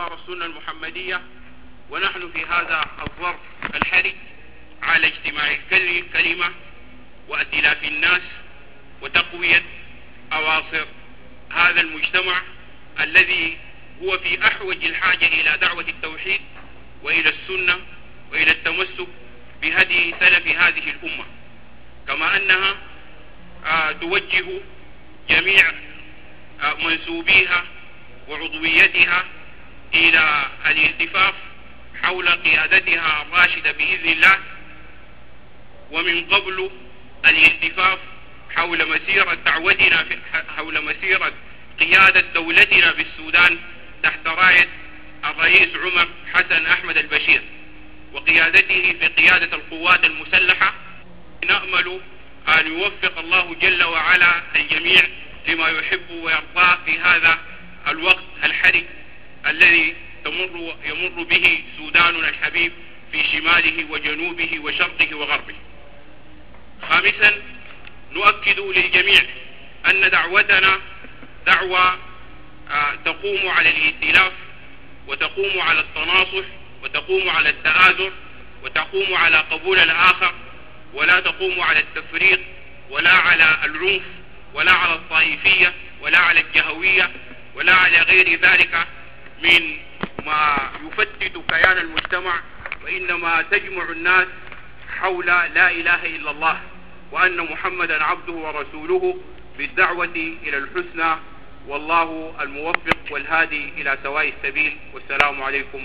أنصار السنة المحمدية ونحن في هذا الظرف الحرج على اجتماع الكلمة وأتلاف الناس وتقوية أواصر هذا المجتمع الذي هو في أحوج الحاجة إلى دعوة التوحيد وإلى السنة وإلى التمسك بهدي سلف هذه الأمة. كما أنها آه، توجه جميع آه، منسوبيها وعضويتها إلى الالتفاف حول قيادتها الراشدة بإذن الله. ومن قبل الالتفاف حول مسيرة دعوتنا حول مسيرة قيادة دولتنا في السودان تحت راية الرئيس عمر حسن أحمد البشير وقيادته في قيادة القوات المسلحة. نأمل أن يوفق الله جل وعلا الجميع لما يحب ويرضاه في هذا الوقت الحرج الذي تمر يمر به سوداننا الحبيب في شماله وجنوبه وشرقه وغربه. خامسا نؤكد للجميع أن دعوتنا دعوة آه، تقوم على الائتلاف وتقوم على التناصح وتقوم على التآزر وتقوم على قبول الآخر ولا تقوم على التفريق ولا على العنف ولا على الطائفية ولا على الجهوية ولا على غير ذلك من ما يفتت كيان المجتمع وإنما تجمع الناس حول لا إله إلا الله وأن محمدا عبده ورسوله بالدعوة إلى الحسنى والله الموفق والهادي إلى سواء السبيل والسلام عليكم.